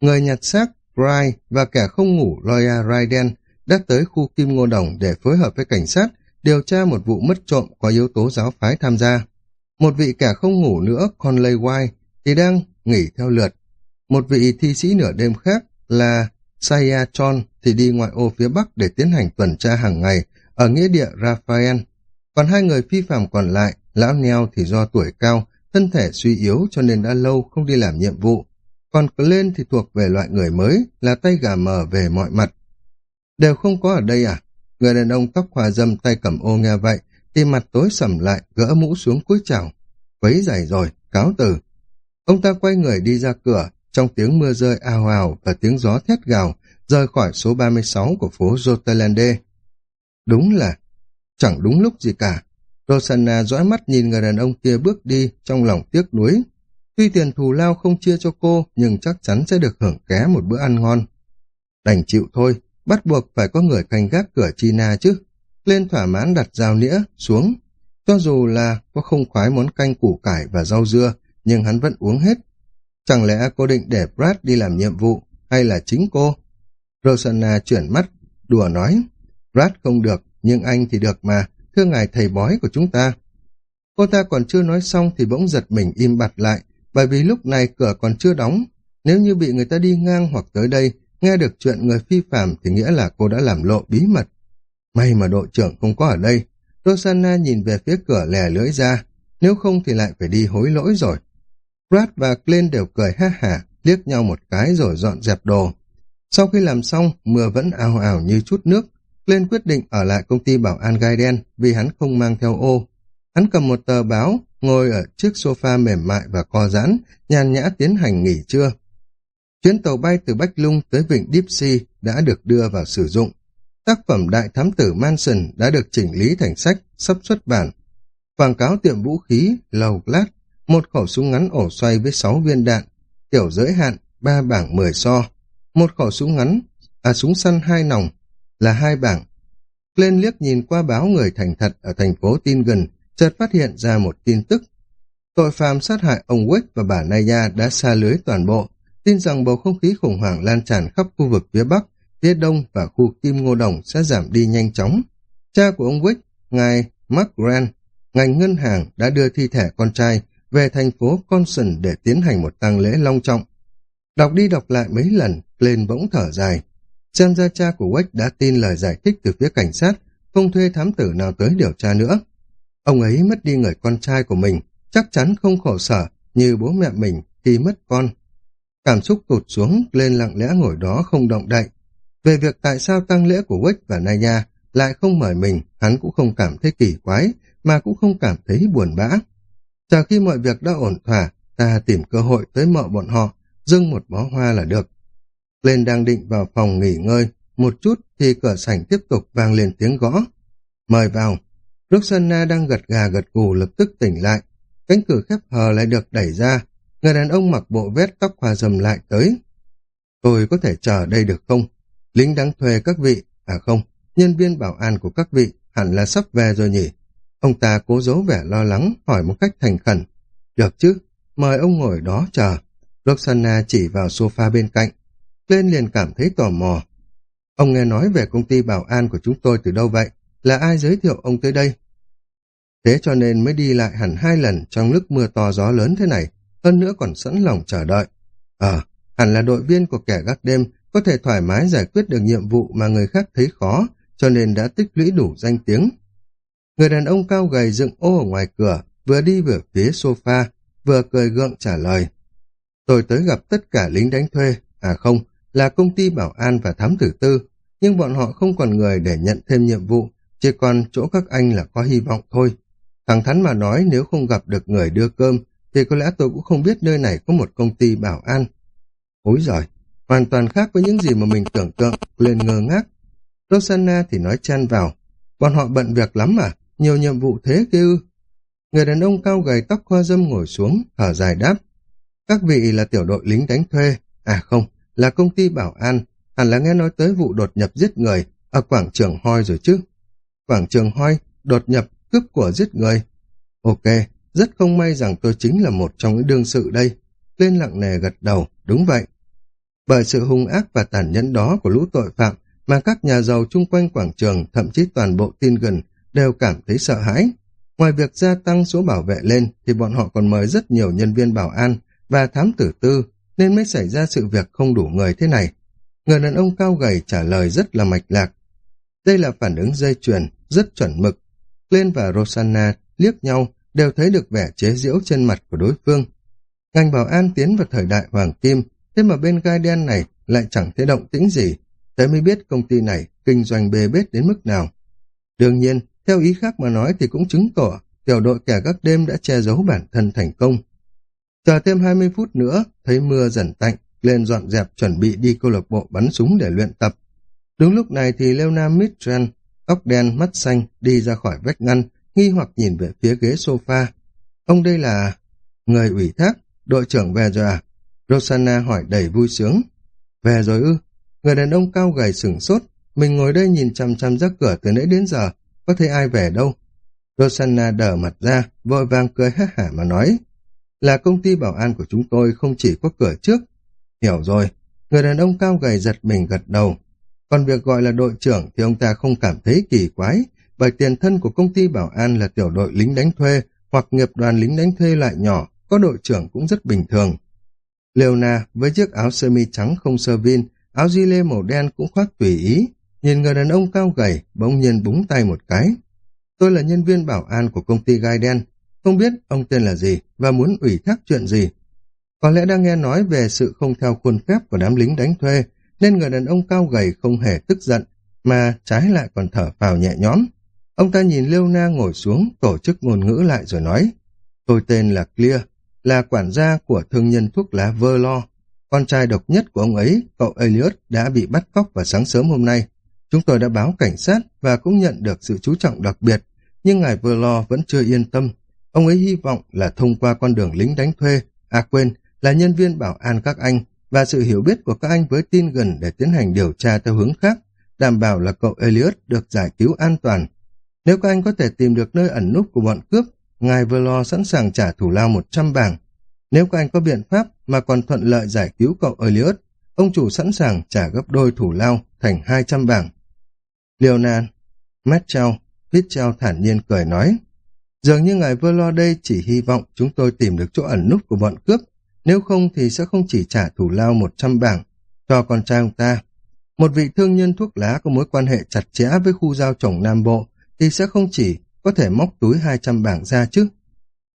Người nhặt xác, Bry và kẻ không ngủ Loya Raiden đã tới khu Kim Ngô Đồng để phối hợp với cảnh sát điều tra một vụ mất trộm có yếu tố giáo phái tham gia. Một vị kẻ không ngủ nữa, Conley White, thì đang nghỉ theo lượt. Một vị thi sĩ nửa đêm khác là Saya Chon thì đi ngoại ô phía Bắc để tiến hành tuần tra hàng ngày ở nghĩa địa Raphael. Còn hai người phi phạm còn lại, lão Neo thì do tuổi cao, thân thể suy yếu cho nên đã lâu không đi làm nhiệm vụ. Còn lên thì thuộc về loại người mới, là tay gà mờ về mọi mặt. Đều không có ở đây à? Người đàn ông tóc hòa dâm tay cầm ô nghe vậy, thì mặt tối sầm lại, gỡ mũ xuống cúi chào. Quấy dày rồi, cáo từ. Ông ta quay người đi ra cửa, trong tiếng mưa rơi ào ào và tiếng gió thét gào, rời khỏi số 36 của phố Jotelande. Đúng là, chẳng đúng lúc gì cả. Rosanna à, dõi mắt nhìn người đàn ông kia bước đi trong lòng tiếc nuối. Tuy tiền thù lao không chia cho cô, nhưng chắc chắn sẽ được hưởng ké một bữa ăn ngon. Đành chịu thôi, bắt buộc phải có người canh gác cửa China chứ. Lên thỏa mãn đặt dao nĩa, xuống. Cho dù là có không khoái món canh củ cải và rau dưa, nhưng hắn vẫn uống hết. Chẳng lẽ cô định để Brad đi làm nhiệm vụ, hay là chính cô? Rosanna à, chuyển mắt, đùa nói. Brad không được, nhưng anh thì được mà, thưa ngài thầy bói của chúng ta. Cô ta còn chưa nói xong thì bỗng giật mình im bặt lại, bởi vì lúc này cửa còn chưa đóng. Nếu như bị người ta đi ngang hoặc tới đây, nghe được chuyện người phi phạm thì nghĩa là cô đã làm lộ bí mật. May mà đội trưởng không có ở đây. Rosanna nhìn về phía cửa lè lưỡi ra, nếu không thì lại phải đi hối lỗi rồi. Brad và Glenn đều cười ha hả, liếc nhau một cái rồi dọn dẹp đồ. Sau khi làm xong, mưa vẫn ào ào như chút nước. Glenn quyết định ở lại công ty bảo an gai đen vì hắn không mang theo ô. Hắn cầm một tờ báo, ngồi ở chiếc sofa mềm mại và co giãn, nhàn nhã tiến hành nghỉ trưa. Chuyến tàu bay từ Bách Lung tới vịnh Deep Sea đã được đưa vào sử dụng. Tác phẩm Đại Thám Tử Manson đã được chỉnh lý thành sách, sắp xuất bản. Quảng cáo tiệm vũ khí Lầu Glass, một khẩu súng ngắn ổ xoay với 6 viên đạn, tiểu giới hạn, 3 bảng 10 so. Một khẩu súng ngắn, à súng săn hai nòng, là hai bảng. Lên liếc nhìn qua báo người thành thật ở thành phố tin gần, chợt phát hiện ra một tin tức. Tội phạm sát hại ông Wick và bà Naya đã xa lưới toàn bộ, tin rằng bầu không khí khủng hoảng lan tràn khắp khu vực phía Bắc, phía Đông và khu Kim Ngô Đồng sẽ giảm đi nhanh chóng. Cha của ông Wick, ngài Mark Grant, ngành ngân hàng đã đưa thi thể con trai về thành phố Conson để tiến hành một tang lễ long trọng. Đọc đi đọc lại mấy lần, lên bỗng thở dài. Xem ra cha của Wake đã tin lời giải thích từ phía cảnh sát, không thuê thám tử nào tới điều tra nữa. Ông ấy mất đi người con trai của mình, chắc chắn không khổ sở như bố mẹ mình khi mất con. Cảm xúc tụt xuống, lên lặng lẽ ngồi đó không động đậy. Về việc tại sao tăng lễ của Wake và Naya lại không mời mình, hắn cũng không cảm thấy kỳ quái, mà cũng không cảm thấy buồn bã. Chờ khi mọi việc đã ổn thỏa, ta tìm cơ hội tới mợ bọn họ, dâng một bó hoa là được. Lên đang định vào phòng nghỉ ngơi, một chút thì cửa sảnh tiếp tục vang lên tiếng gõ. Mời vào. Roxana đang gật gà gật gù lập tức tỉnh lại. Cánh cửa khép hờ lại được đẩy ra. Người đàn ông mặc bộ vét tóc hoa rầm lại tới. Tôi có thể chờ đây được không? Lính đáng thuê các vị, à không, nhân viên bảo an của các vị hẳn là sắp về rồi nhỉ? Ông ta cố giấu vẻ lo lắng, hỏi một cách thành khẩn. Được chứ, mời ông ngồi đó chờ. Roxana chỉ vào sofa bên cạnh. Lên liền cảm thấy tò mò. Ông nghe nói về công ty bảo an của chúng tôi từ đâu vậy? Là ai giới thiệu ông tới đây? Thế cho nên mới đi lại hẳn hai lần trong lúc mưa to gió lớn thế này, hơn nữa còn sẵn lòng chờ đợi. Ờ, hẳn là đội viên của kẻ gác đêm có thể thoải mái giải quyết được nhiệm vụ mà người khác thấy khó, cho nên đã tích lũy đủ danh tiếng. Người đàn ông cao gầy dựng ô ở ngoài cửa, vừa đi vừa phía sofa, vừa cười gượng trả lời. Tôi tới gặp tất cả lính đánh thuê, à không, là công ty bảo an và thám tử tư, nhưng bọn họ không còn người để nhận thêm nhiệm vụ, chỉ còn chỗ các anh là có hy vọng thôi. Thẳng thắn mà nói nếu không gặp được người đưa cơm, thì có lẽ tôi cũng không biết nơi này có một công ty bảo an. Ôi giời, hoàn toàn khác với những gì mà mình tưởng tượng, lên ngơ ngác. Rosanna thì nói chen vào, bọn họ bận việc lắm mà, nhiều nhiệm vụ thế kêu. Người đàn ông cao gầy tóc hoa dâm ngồi xuống, thở dài đáp. Các vị là tiểu đội lính đánh thuê, à không, là công ty bảo an, hẳn là nghe nói tới vụ đột nhập giết người ở quảng trường Hoi rồi chứ. Quảng trường Hoi, đột nhập, cướp của giết người. Ok, rất không may rằng tôi chính là một trong những đương sự đây. Lên lặng nề gật đầu, đúng vậy. Bởi sự hung ác và tàn nhẫn đó của lũ tội phạm mà các nhà giàu chung quanh quảng trường, thậm chí toàn bộ tin gần, đều cảm thấy sợ hãi. Ngoài việc gia tăng số bảo vệ lên, thì bọn họ còn mời rất nhiều nhân viên bảo an và thám tử tư, nên mới xảy ra sự việc không đủ người thế này. Người đàn ông cao gầy trả lời rất là mạch lạc. Đây là phản ứng dây chuyền, rất chuẩn mực. Lên và Rosanna liếc nhau, đều thấy được vẻ chế giễu trên mặt của đối phương. Ngành bảo an tiến vào thời đại hoàng kim, thế mà bên gai đen này lại chẳng thấy động tĩnh gì. Thế mới biết công ty này kinh doanh bê bết đến mức nào. Đương nhiên, theo ý khác mà nói thì cũng chứng tỏ tiểu đội kẻ các đêm đã che giấu bản thân thành công. Chờ thêm 20 phút nữa, thấy mưa dần tạnh, lên dọn dẹp chuẩn bị đi câu lạc bộ bắn súng để luyện tập. Đúng lúc này thì Leona Mitchell, tóc đen, mắt xanh, đi ra khỏi vách ngăn, nghi hoặc nhìn về phía ghế sofa. Ông đây là... Người ủy thác, đội trưởng về rồi à? Rosanna hỏi đầy vui sướng. Về rồi ư? Người đàn ông cao gầy sửng sốt, mình ngồi đây nhìn chằm chằm ra cửa từ nãy đến giờ, có thấy ai về đâu. Rosanna đờ mặt ra, vội vàng cười hát hả mà nói. Là công ty bảo an của chúng tôi không chỉ có cửa trước. Hiểu rồi, người đàn ông cao gầy giật mình gật đầu. Còn việc gọi là đội trưởng thì ông ta không cảm thấy kỳ quái, bởi tiền thân của công ty bảo an là tiểu đội lính đánh thuê hoặc nghiệp đoàn lính đánh thuê lại nhỏ, có đội trưởng cũng rất bình thường. Leona với chiếc áo sơ mi trắng không sơ vin, áo di lê màu đen cũng khoác tùy ý, nhìn người đàn ông cao gầy, bỗng nhiên búng tay một cái. Tôi là nhân viên bảo an của công ty gai đen, không biết ông tên là gì và muốn ủy thác chuyện gì. Có lẽ đang nghe nói về sự không theo khuôn phép của đám lính đánh thuê, nên người đàn ông cao gầy không hề tức giận, mà trái lại còn thở phào nhẹ nhõm. Ông ta nhìn Liêu Na ngồi xuống, tổ chức ngôn ngữ lại rồi nói, tôi tên là Clear, là quản gia của thương nhân thuốc lá Verlo. Con trai độc nhất của ông ấy, cậu Elliot, đã bị bắt cóc vào sáng sớm hôm nay. Chúng tôi đã báo cảnh sát và cũng nhận được sự chú trọng đặc biệt, nhưng ngài Verlo vẫn chưa yên tâm. Ông ấy hy vọng là thông qua con đường lính đánh thuê, à quên, là nhân viên bảo an các anh và sự hiểu biết của các anh với tin gần để tiến hành điều tra theo hướng khác, đảm bảo là cậu Elliot được giải cứu an toàn. Nếu các anh có thể tìm được nơi ẩn núp của bọn cướp, ngài Verlo sẵn sàng trả thủ lao 100 bảng. Nếu các anh có biện pháp mà còn thuận lợi giải cứu cậu Elliot, ông chủ sẵn sàng trả gấp đôi thủ lao thành 200 bảng. Leonard, Matt Chow, Pete Chow thản nhiên cười nói, dường như ngài Verlo đây chỉ hy vọng chúng tôi tìm được chỗ ẩn núp của bọn cướp, nếu không thì sẽ không chỉ trả thủ lao 100 bảng cho con trai ông ta. Một vị thương nhân thuốc lá có mối quan hệ chặt chẽ với khu giao trồng Nam Bộ thì sẽ không chỉ có thể móc túi 200 bảng ra chứ.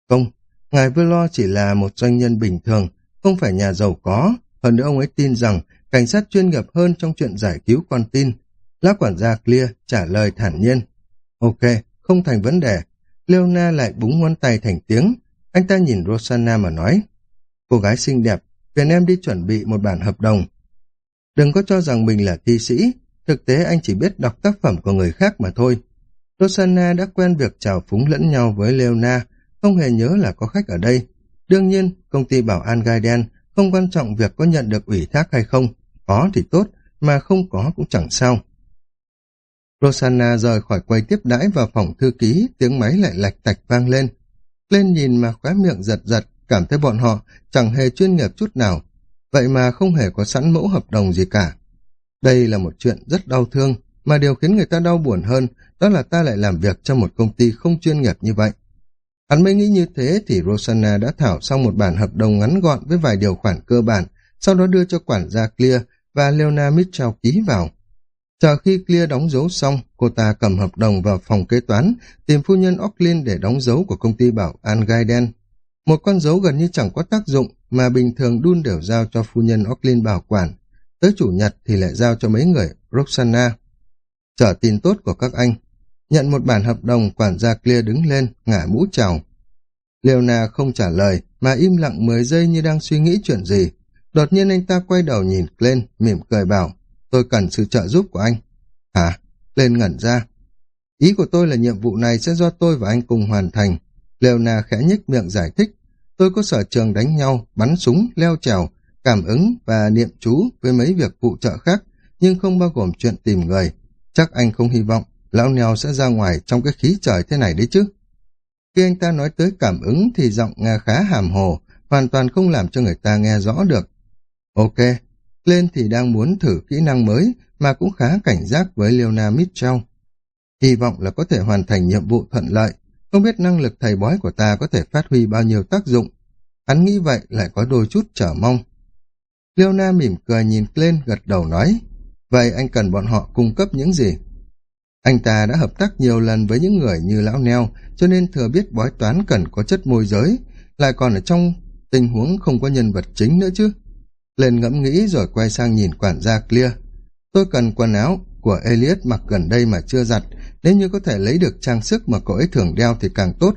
Không, ngài Verlo chỉ là một doanh nhân bình thường, không phải nhà giàu có. Hơn nữa ông ấy tin rằng cảnh sát chuyên nghiệp hơn trong chuyện giải cứu con tin. Lá quản gia Clear trả lời thản nhiên. Ok, không thành vấn đề. Leona lại búng ngón tay thành tiếng. Anh ta nhìn Rosanna mà nói. Cô gái xinh đẹp, phiền em đi chuẩn bị một bản hợp đồng. Đừng có cho rằng mình là thi sĩ, thực tế anh chỉ biết đọc tác phẩm của người khác mà thôi. Rosanna đã quen việc chào phúng lẫn nhau với Leona, không hề nhớ là có khách ở đây. Đương nhiên, công ty bảo an gai đen không quan trọng việc có nhận được ủy thác hay không. Có thì tốt, mà không có cũng chẳng sao. Rosanna rời khỏi quầy tiếp đãi vào phòng thư ký, tiếng máy lại lạch tạch vang lên. Lên nhìn mà khóe miệng giật giật, cảm thấy bọn họ chẳng hề chuyên nghiệp chút nào, vậy mà không hề có sẵn mẫu hợp đồng gì cả. Đây là một chuyện rất đau thương, mà điều khiến người ta đau buồn hơn đó là ta lại làm việc trong một công ty không chuyên nghiệp như vậy. Hắn mới nghĩ như thế thì Rosanna đã thảo xong một bản hợp đồng ngắn gọn với vài điều khoản cơ bản, sau đó đưa cho quản gia Clear và Leona Mitchell ký vào. Chờ khi Clear đóng dấu xong, cô ta cầm hợp đồng vào phòng kế toán, tìm phu nhân Ocklin để đóng dấu của công ty bảo an Gaiden. Một con dấu gần như chẳng có tác dụng mà bình thường đun đều giao cho phu nhân Ocklin bảo quản. Tới chủ nhật thì lại giao cho mấy người Roxana. Chờ tin tốt của các anh. Nhận một bản hợp đồng, quản gia Clear đứng lên, ngả mũ chào. Leona không trả lời, mà im lặng 10 giây như đang suy nghĩ chuyện gì. Đột nhiên anh ta quay đầu nhìn lên, mỉm cười bảo, tôi cần sự trợ giúp của anh. Hả? Lên ngẩn ra. Ý của tôi là nhiệm vụ này sẽ do tôi và anh cùng hoàn thành. Leona khẽ nhích miệng giải thích. Tôi có sở trường đánh nhau, bắn súng, leo trèo, cảm ứng và niệm chú với mấy việc phụ trợ khác, nhưng không bao gồm chuyện tìm người. Chắc anh không hy vọng lão nèo sẽ ra ngoài trong cái khí trời thế này đấy chứ. Khi anh ta nói tới cảm ứng thì giọng nghe khá hàm hồ, hoàn toàn không làm cho người ta nghe rõ được. Ok, lên thì đang muốn thử kỹ năng mới mà cũng khá cảnh giác với Leona Mitchell. Hy vọng là có thể hoàn thành nhiệm vụ thuận lợi, không biết năng lực thầy bói của ta có thể phát huy bao nhiêu tác dụng. Hắn nghĩ vậy lại có đôi chút trở mong. Leona mỉm cười nhìn lên gật đầu nói, vậy anh cần bọn họ cung cấp những gì? Anh ta đã hợp tác nhiều lần với những người như lão neo, cho nên thừa biết bói toán cần có chất môi giới, lại còn ở trong tình huống không có nhân vật chính nữa chứ. Lên ngẫm nghĩ rồi quay sang nhìn quản gia Clear. Tôi cần quần áo của Elliot mặc gần đây mà chưa giặt, nếu như có thể lấy được trang sức mà cậu ấy thường đeo thì càng tốt.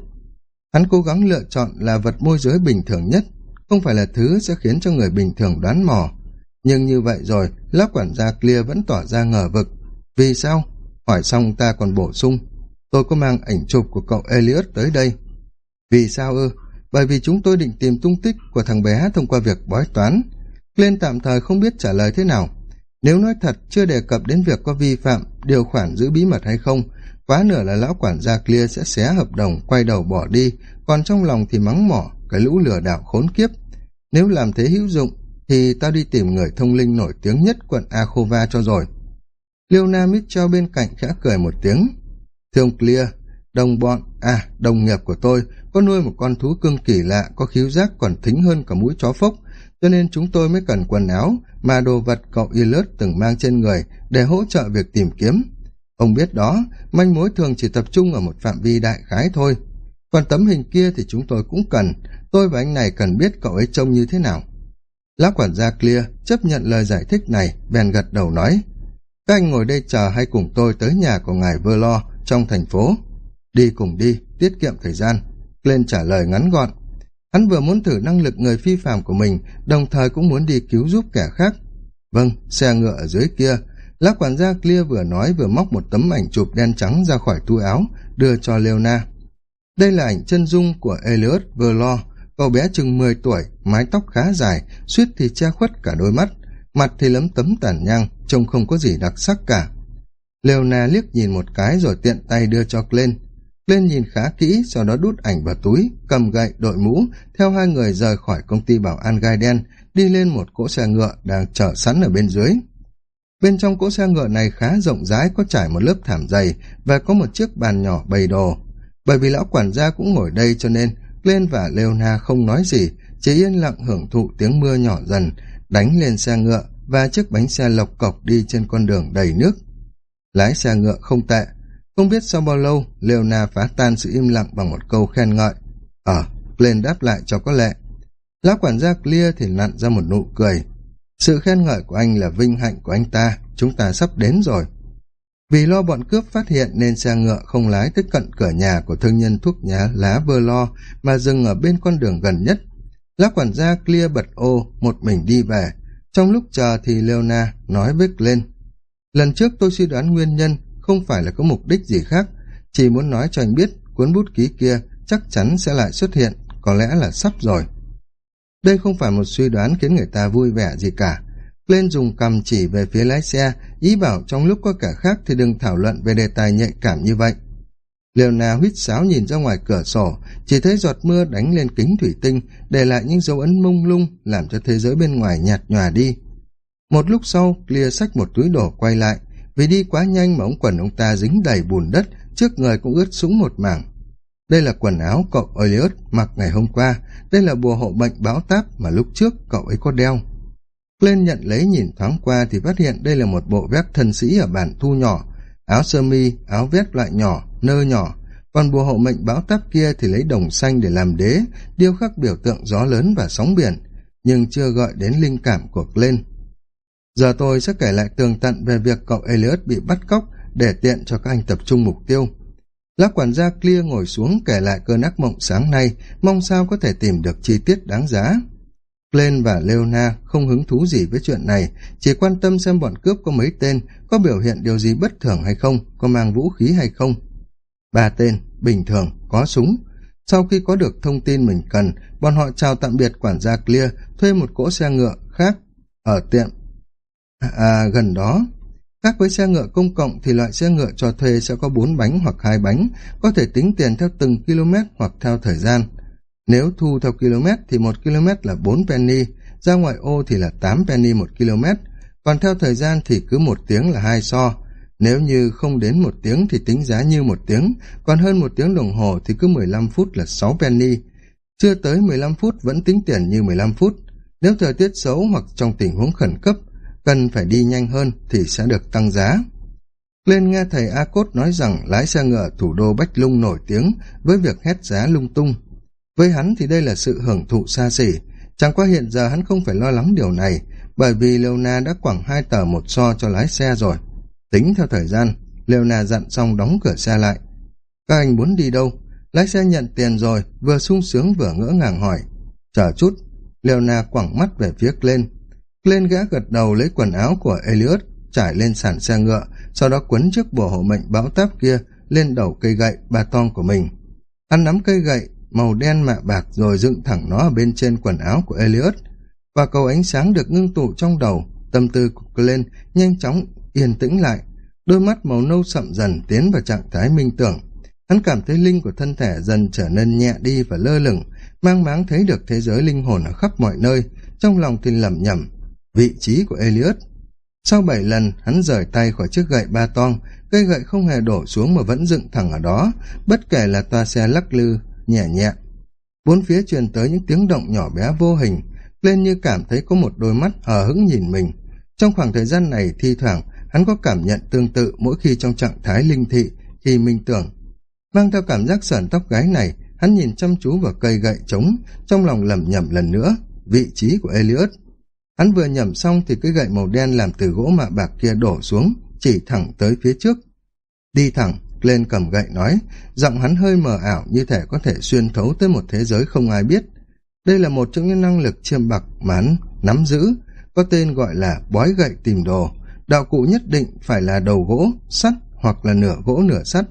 Hắn cố gắng lựa chọn là vật môi giới bình thường nhất, không phải là thứ sẽ khiến cho người bình thường đoán mò. Nhưng như vậy rồi, lão quản gia Clear vẫn tỏ ra ngờ vực. Vì sao? Hỏi xong ta còn bổ sung. Tôi có mang ảnh chụp của cậu Elliot tới đây. Vì sao ư? Bởi vì chúng tôi định tìm tung tích của thằng bé thông qua việc bói toán. Lên tạm thời không biết trả lời thế nào. Nếu nói thật chưa đề cập đến việc có vi phạm, điều khoản giữ bí mật hay không, quá nửa là lão quản gia Clear sẽ xé hợp đồng, quay đầu bỏ đi, còn trong lòng thì mắng mỏ cái lũ lừa đảo khốn kiếp. Nếu làm thế hữu dụng, thì tao đi tìm người thông linh nổi tiếng nhất quận Akhova cho rồi. Leona Mitchell bên cạnh khẽ cười một tiếng. Thưa ông Clear, đồng bọn, à, đồng nghiệp của tôi có nuôi một con thú cưng kỳ lạ có khíu giác còn thính hơn cả mũi chó phốc, cho nên chúng tôi mới cần quần áo mà đồ vật cậu Elliot từng mang trên người để hỗ trợ việc tìm kiếm. Ông biết đó, manh mối thường chỉ tập trung ở một phạm vi đại khái thôi. Còn tấm hình kia thì chúng tôi cũng cần, tôi và anh này cần biết cậu ấy trông như thế nào. Lão quản gia Clear chấp nhận lời giải thích này, bèn gật đầu nói. Các anh ngồi đây chờ hay cùng tôi tới nhà của ngài Verlo trong thành phố. Đi cùng đi, tiết kiệm thời gian. Glenn trả lời ngắn gọn. Hắn vừa muốn thử năng lực người phi phạm của mình, đồng thời cũng muốn đi cứu giúp kẻ khác. Vâng, xe ngựa ở dưới kia. lá quản gia Clear vừa nói vừa móc một tấm ảnh chụp đen trắng ra khỏi túi áo, đưa cho Leona. Đây là ảnh chân dung của Elliot Verlo, cậu bé chừng 10 tuổi, mái tóc khá dài, suýt thì che khuất cả đôi mắt, mặt thì lấm tấm tàn nhang, trông không có gì đặc sắc cả. Leona liếc nhìn một cái rồi tiện tay đưa cho Glenn lên nhìn khá kỹ, sau đó đút ảnh vào túi, cầm gậy, đội mũ, theo hai người rời khỏi công ty bảo an gai đen, đi lên một cỗ xe ngựa đang chờ sẵn ở bên dưới. Bên trong cỗ xe ngựa này khá rộng rãi, có trải một lớp thảm dày và có một chiếc bàn nhỏ bày đồ. Bởi vì lão quản gia cũng ngồi đây cho nên lên và Leona không nói gì, chỉ yên lặng hưởng thụ tiếng mưa nhỏ dần, đánh lên xe ngựa và chiếc bánh xe lộc cộc đi trên con đường đầy nước. Lái xe ngựa không tệ, không biết sau bao lâu Leona phá tan sự im lặng bằng một câu khen ngợi. Ờ, lên đáp lại cho có lệ. Lão quản gia Clear thì nặn ra một nụ cười. Sự khen ngợi của anh là vinh hạnh của anh ta, chúng ta sắp đến rồi. Vì lo bọn cướp phát hiện nên xe ngựa không lái tới cận cửa nhà của thương nhân thuốc nhá lá vơ lo mà dừng ở bên con đường gần nhất. Lão quản gia Clear bật ô, một mình đi về. Trong lúc chờ thì Leona nói với lên. Lần trước tôi suy đoán nguyên nhân không phải là có mục đích gì khác, chỉ muốn nói cho anh biết cuốn bút ký kia chắc chắn sẽ lại xuất hiện, có lẽ là sắp rồi. Đây không phải một suy đoán khiến người ta vui vẻ gì cả. Lên dùng cầm chỉ về phía lái xe, ý bảo trong lúc có kẻ khác thì đừng thảo luận về đề tài nhạy cảm như vậy. Leona huýt sáo nhìn ra ngoài cửa sổ, chỉ thấy giọt mưa đánh lên kính thủy tinh, để lại những dấu ấn mông lung, làm cho thế giới bên ngoài nhạt nhòa đi. Một lúc sau, Clear xách một túi đổ quay lại, vì đi quá nhanh mà ống quần ông ta dính đầy bùn đất, trước người cũng ướt sũng một mảng. Đây là quần áo cậu Elliot mặc ngày hôm qua, đây là bùa hộ bệnh báo táp mà lúc trước cậu ấy có đeo. Lên nhận lấy nhìn thoáng qua thì phát hiện đây là một bộ vest thân sĩ ở bản thu nhỏ, áo sơ mi, áo vest loại nhỏ, nơ nhỏ, còn bùa hộ mệnh báo táp kia thì lấy đồng xanh để làm đế, điêu khắc biểu tượng gió lớn và sóng biển, nhưng chưa gọi đến linh cảm của Glenn. Giờ tôi sẽ kể lại tường tận về việc cậu Elliot bị bắt cóc để tiện cho các anh tập trung mục tiêu. Lá quản gia Clear ngồi xuống kể lại cơn ác mộng sáng nay, mong sao có thể tìm được chi tiết đáng giá. Glenn và Leona không hứng thú gì với chuyện này, chỉ quan tâm xem bọn cướp có mấy tên, có biểu hiện điều gì bất thường hay không, có mang vũ khí hay không. Ba tên, bình thường, có súng. Sau khi có được thông tin mình cần, bọn họ chào tạm biệt quản gia Clear, thuê một cỗ xe ngựa khác ở tiệm À, à, gần đó. Khác với xe ngựa công cộng thì loại xe ngựa cho thuê sẽ có bốn bánh hoặc hai bánh, có thể tính tiền theo từng km hoặc theo thời gian. Nếu thu theo km thì một km là bốn penny, ra ngoại ô thì là tám penny một km, còn theo thời gian thì cứ một tiếng là hai so. Nếu như không đến một tiếng thì tính giá như một tiếng, còn hơn một tiếng đồng hồ thì cứ 15 phút là 6 penny. Chưa tới 15 phút vẫn tính tiền như 15 phút. nếu thời tiết xấu hoặc trong tình huống khẩn cấp cần phải đi nhanh hơn thì sẽ được tăng giá. Lên nghe thầy a cốt nói rằng lái xe ngựa thủ đô bách lung nổi tiếng với việc hét giá lung tung. Với hắn thì đây là sự hưởng thụ xa xỉ. Chẳng qua hiện giờ hắn không phải lo lắng điều này, bởi vì leona đã quẳng hai tờ một so cho lái xe rồi. Tính theo thời gian leona dặn xong đóng cửa xe lại. Các anh muốn đi đâu? Lái xe nhận tiền rồi, vừa sung sướng vừa ngỡ ngàng hỏi. Chờ chút leona quẳng mắt về phía lên lên gã gật đầu lấy quần áo của eliot trải lên sàn xe ngựa, sau đó quấn chiếc bùa hộ mệnh bão táp kia lên đầu cây gậy ba tong của mình. Hắn nắm cây gậy, màu đen mạ bạc rồi dựng thẳng nó ở bên trên quần áo của eliot và cầu ánh sáng được ngưng tụ trong đầu, tâm tư của Glenn nhanh chóng yên tĩnh lại. Đôi mắt màu nâu sậm dần tiến vào trạng thái minh tưởng. Hắn cảm thấy linh của thân thể dần trở nên nhẹ đi và lơ lửng, mang máng thấy được thế giới linh hồn ở khắp mọi nơi, trong lòng thì lẩm nhẩm vị trí của eliot sau bảy lần, hắn rời tay khỏi chiếc gậy ba toang cây gậy không hề đổ xuống mà vẫn dựng thẳng ở đó, bất kể là toa xe lắc lư, nhẹ nhẹ. Bốn phía truyền tới những tiếng động nhỏ bé vô hình, lên như cảm thấy có một đôi mắt hờ hững nhìn mình. Trong khoảng thời gian này thi thoảng, hắn có cảm nhận tương tự mỗi khi trong trạng thái linh thị, khi minh tưởng. Mang theo cảm giác sởn tóc gái này, hắn nhìn chăm chú vào cây gậy trống, trong lòng lẩm nhẩm lần nữa, vị trí của eliot hắn vừa nhẩm xong thì cái gậy màu đen làm từ gỗ mạ bạc kia đổ xuống, chỉ thẳng tới phía trước. Đi thẳng, lên cầm gậy nói, giọng hắn hơi mờ ảo như thể có thể xuyên thấu tới một thế giới không ai biết. Đây là một trong những năng lực chiêm bạc mà hắn nắm giữ, có tên gọi là bói gậy tìm đồ. Đạo cụ nhất định phải là đầu gỗ, sắt hoặc là nửa gỗ nửa sắt.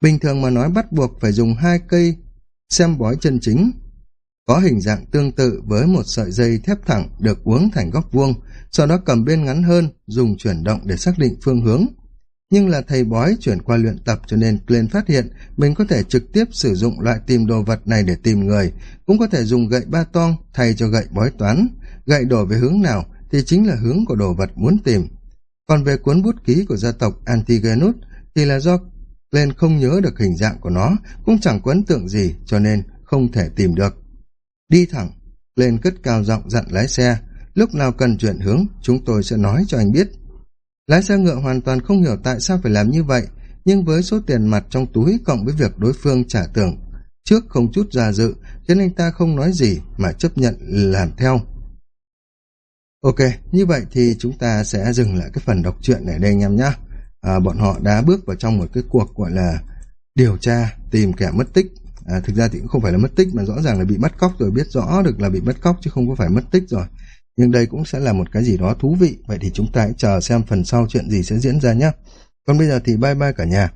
Bình thường mà nói bắt buộc phải dùng hai cây xem bói chân chính có hình dạng tương tự với một sợi dây thép thẳng được uống thành góc vuông sau đó cầm bên ngắn hơn dùng chuyển động để xác định phương hướng nhưng là thầy bói chuyển qua luyện tập cho nên Glenn phát hiện mình có thể trực tiếp sử dụng loại tìm đồ vật này để tìm người, cũng có thể dùng gậy ba tong thay cho gậy bói toán. Gậy đổ về hướng nào thì chính là hướng của đồ vật muốn tìm. Còn về cuốn bút ký của gia tộc Antigenus thì là do Glenn không nhớ được hình dạng của nó, cũng chẳng có ấn tượng gì cho nên không thể tìm được. Đi thẳng, lên cất cao giọng dặn lái xe, lúc nào cần chuyển hướng chúng tôi sẽ nói cho anh biết. Lái xe ngựa hoàn toàn không hiểu tại sao phải làm như vậy nhưng với số tiền mặt trong túi cộng với việc đối phương trả tưởng trước không chút già dự khiến anh ta không nói gì mà chấp nhận làm theo. Ok như vậy thì chúng ta sẽ dừng lại cái phần đọc truyện này đây anh em nhé à, bọn họ đã bước vào trong một cái cuộc gọi là điều tra tìm kẻ mất tích à, thực ra thì cũng không phải là mất tích mà rõ ràng là bị bắt cóc rồi biết rõ được là bị bắt cóc chứ không có phải mất tích rồi. Nhưng đây cũng sẽ là một cái gì đó thú vị. Vậy thì chúng ta hãy chờ xem phần sau chuyện gì sẽ diễn ra nhé. Còn bây giờ thì bye bye cả nhà.